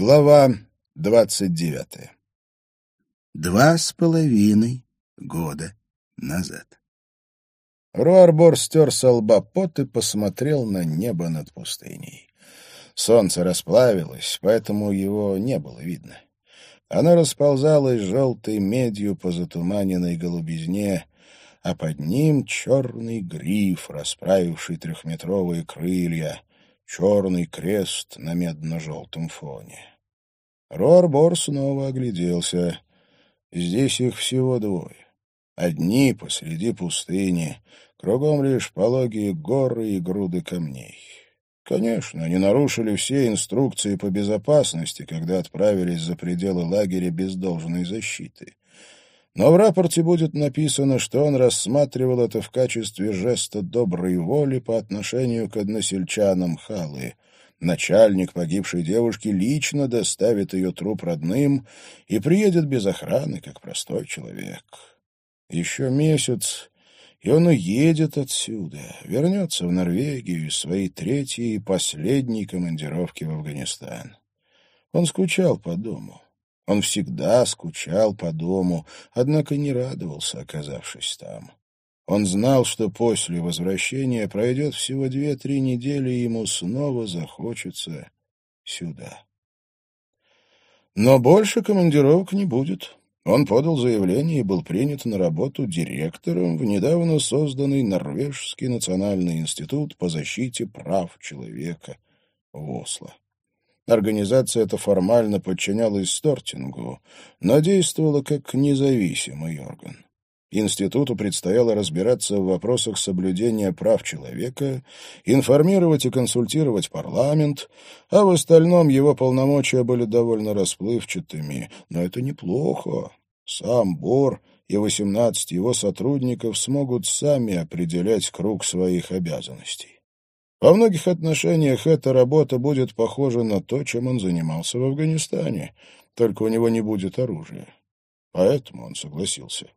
Глава двадцать девятая. Два с половиной года назад. Руарбор стер со лба пот и посмотрел на небо над пустыней. Солнце расплавилось, поэтому его не было видно. Оно расползалось желтой медью по затуманенной голубизне, а под ним черный гриф, расправивший трехметровые крылья, черный крест на медно-желтом фоне. Рорбор снова огляделся. Здесь их всего двое. Одни посреди пустыни, кругом лишь пологие горы и груды камней. Конечно, они нарушили все инструкции по безопасности, когда отправились за пределы лагеря без должной защиты. Но в рапорте будет написано, что он рассматривал это в качестве жеста доброй воли по отношению к односельчанам Халы. Начальник погибшей девушки лично доставит ее труп родным и приедет без охраны, как простой человек. Еще месяц, и он уедет отсюда, вернется в Норвегию из своей третьей и последней командировки в Афганистан. Он скучал по дому. Он всегда скучал по дому, однако не радовался, оказавшись там. Он знал, что после возвращения пройдет всего две-три недели, и ему снова захочется сюда. Но больше командировок не будет. Он подал заявление и был принят на работу директором в недавно созданный Норвежский национальный институт по защите прав человека в Осло. Организация эта формально подчинялась Стортингу, но действовала как независимый орган. Институту предстояло разбираться в вопросах соблюдения прав человека, информировать и консультировать парламент, а в остальном его полномочия были довольно расплывчатыми. Но это неплохо. Сам Бор и 18 его сотрудников смогут сами определять круг своих обязанностей. Во многих отношениях эта работа будет похожа на то, чем он занимался в Афганистане, только у него не будет оружия. Поэтому он согласился.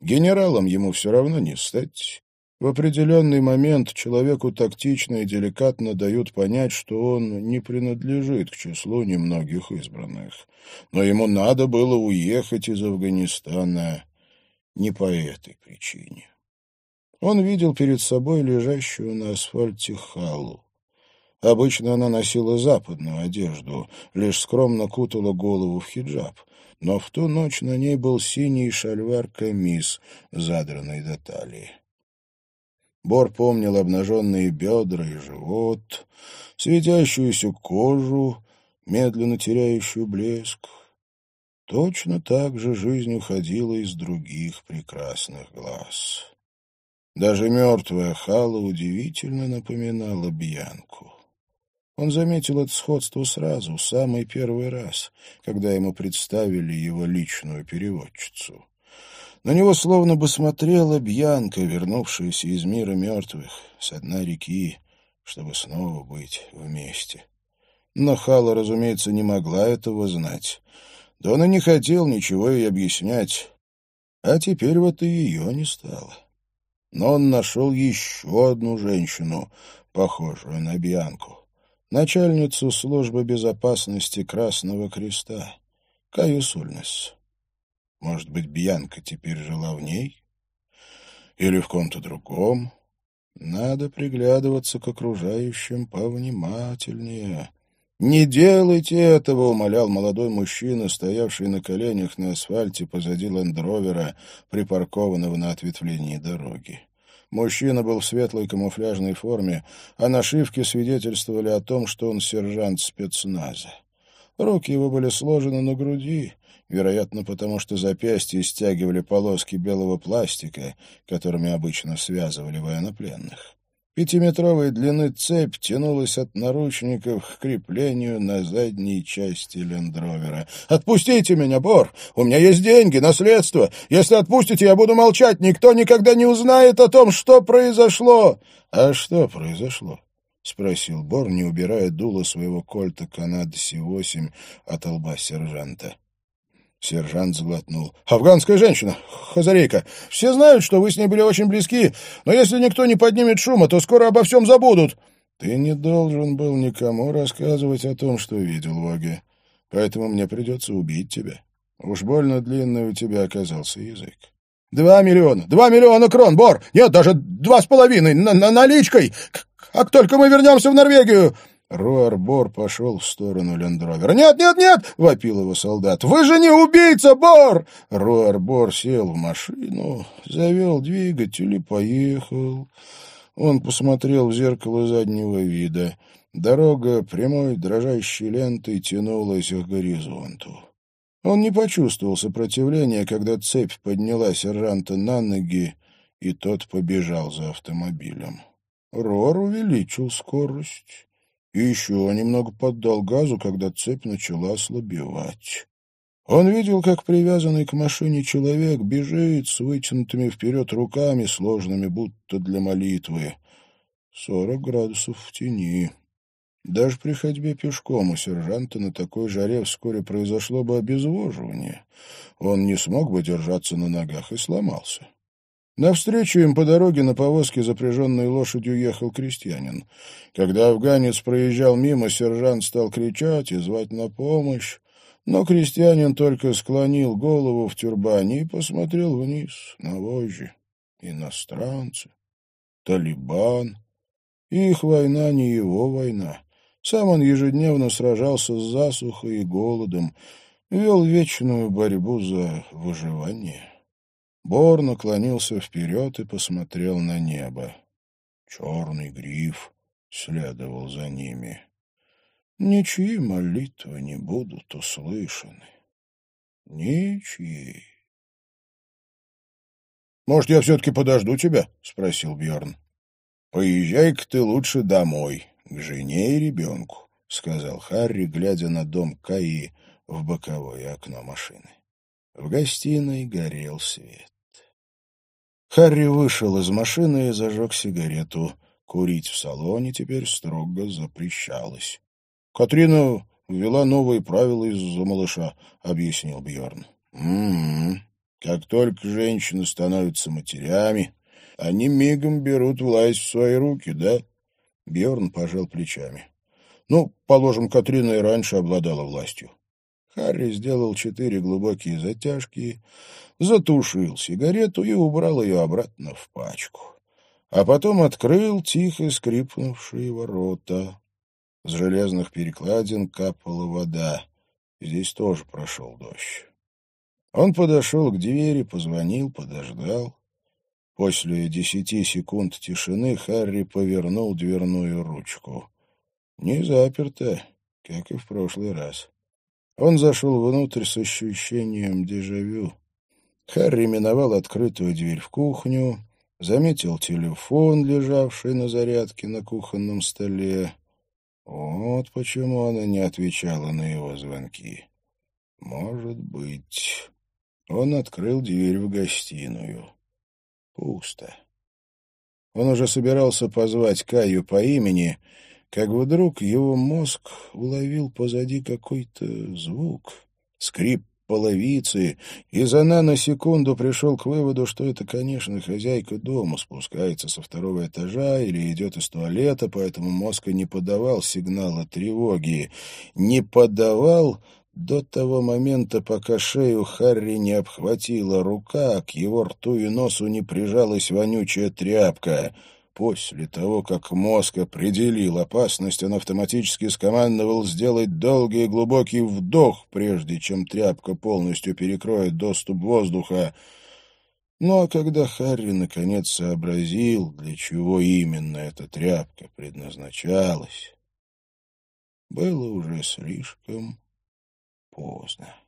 Генералом ему все равно не стать. В определенный момент человеку тактично и деликатно дают понять, что он не принадлежит к числу немногих избранных. Но ему надо было уехать из Афганистана не по этой причине. Он видел перед собой лежащую на асфальте халу. Обычно она носила западную одежду, лишь скромно кутала голову в хиджаб. Но в ту ночь на ней был синий шальвар-камис, задранный до талии. Бор помнил обнаженные бедра и живот, светящуюся кожу, медленно теряющую блеск. Точно так же жизнь уходила из других прекрасных глаз. Даже мертвая Хала удивительно напоминала Бьянку. Он заметил это сходство сразу, самый первый раз, когда ему представили его личную переводчицу. На него словно бы смотрела Бьянка, вернувшаяся из мира мертвых, с дна реки, чтобы снова быть вместе. Но Хала, разумеется, не могла этого знать. Да он и не хотел ничего ей объяснять. А теперь вот и ее не стало. Но он нашел еще одну женщину, похожую на Бьянку, начальницу службы безопасности Красного Креста, Каю Сульнес. Может быть, Бьянка теперь жила в ней? Или в ком-то другом? Надо приглядываться к окружающим повнимательнее. «Не делайте этого!» — умолял молодой мужчина, стоявший на коленях на асфальте позади лендровера, припаркованного на ответвлении дороги. Мужчина был в светлой камуфляжной форме, а нашивки свидетельствовали о том, что он сержант спецназа. Руки его были сложены на груди, вероятно, потому что запястья стягивали полоски белого пластика, которыми обычно связывали военнопленных. Пятиметровой длины цепь тянулась от наручников к креплению на задней части лендровера. «Отпустите меня, Бор! У меня есть деньги, наследство! Если отпустите, я буду молчать! Никто никогда не узнает о том, что произошло!» «А что произошло?» — спросил Бор, не убирая дуло своего кольта Канады Си-8 от лба сержанта. Сержант сглотнул. «Афганская женщина, хазарейка. Все знают, что вы с ней были очень близки, но если никто не поднимет шума, то скоро обо всем забудут». «Ты не должен был никому рассказывать о том, что видел Воги. поэтому мне придется убить тебя. Уж больно длинный у тебя оказался язык. Два миллиона! Два миллиона крон, Бор! Нет, даже два с половиной! На -на Наличкой! Как только мы вернемся в Норвегию!» Руар Бор пошел в сторону Лендровера. «Нет, нет, нет!» — вопил его солдат. «Вы же не убийца, Бор!» Руар Бор сел в машину, завел двигатель и поехал. Он посмотрел в зеркало заднего вида. Дорога прямой дрожащей лентой тянулась к горизонту. Он не почувствовал сопротивления, когда цепь подняла сержанта на ноги, и тот побежал за автомобилем. Рор увеличил скорость и еще немного поддал газу, когда цепь начала ослабевать. Он видел, как привязанный к машине человек бежит с вытянутыми вперед руками, сложными будто для молитвы. Сорок градусов в тени. Даже при ходьбе пешком у сержанта на такой жаре вскоре произошло бы обезвоживание. Он не смог бы держаться на ногах и сломался. Навстречу им по дороге на повозке, запряженной лошадью, ехал крестьянин. Когда афганец проезжал мимо, сержант стал кричать и звать на помощь, но крестьянин только склонил голову в тюрбане и посмотрел вниз на вожжи. Иностранцы, Талибан. Их война не его война. Сам он ежедневно сражался с засухой и голодом, вел вечную борьбу за выживание. Бор наклонился вперед и посмотрел на небо. Черный гриф следовал за ними. Ничьи молитвы не будут услышаны. Ничьи. «Может, я все-таки подожду тебя?» — спросил Бьорн. «Поезжай-ка ты лучше домой, к жене и ребенку», — сказал Харри, глядя на дом Каи в боковое окно машины. В гостиной горел свет. Харри вышел из машины и зажег сигарету. Курить в салоне теперь строго запрещалось. «Катрина ввела новые правила из-за малыша», — объяснил Бьорн. «М-м-м. Как только женщины становятся матерями, они мигом берут власть в свои руки, да?» Бьорн пожал плечами. «Ну, положим, Катрина и раньше обладала властью». Харри сделал четыре глубокие затяжки, затушил сигарету и убрал ее обратно в пачку. А потом открыл тихо скрипнувшие ворота. С железных перекладин капала вода. Здесь тоже прошел дождь. Он подошел к двери, позвонил, подождал. После десяти секунд тишины Харри повернул дверную ручку. Не заперто, как и в прошлый раз. Он зашел внутрь с ощущением дежавю. Харри миновал открытую дверь в кухню, заметил телефон, лежавший на зарядке на кухонном столе. Вот почему она не отвечала на его звонки. Может быть... Он открыл дверь в гостиную. Пусто. Он уже собирался позвать Каю по имени, как вдруг его мозг уловил позади какой-то звук, скрип половицы, и Зана на секунду пришел к выводу, что это, конечно, хозяйка дома спускается со второго этажа или идет из туалета, поэтому мозг и не подавал сигнала тревоги. Не подавал до того момента, пока шею Харри не обхватила рука, к его рту и носу не прижалась вонючая тряпка — После того, как мозг определил опасность, он автоматически скомандовал сделать долгий и глубокий вдох, прежде чем тряпка полностью перекроет доступ воздуха. Ну а когда Харри наконец сообразил, для чего именно эта тряпка предназначалась, было уже слишком поздно.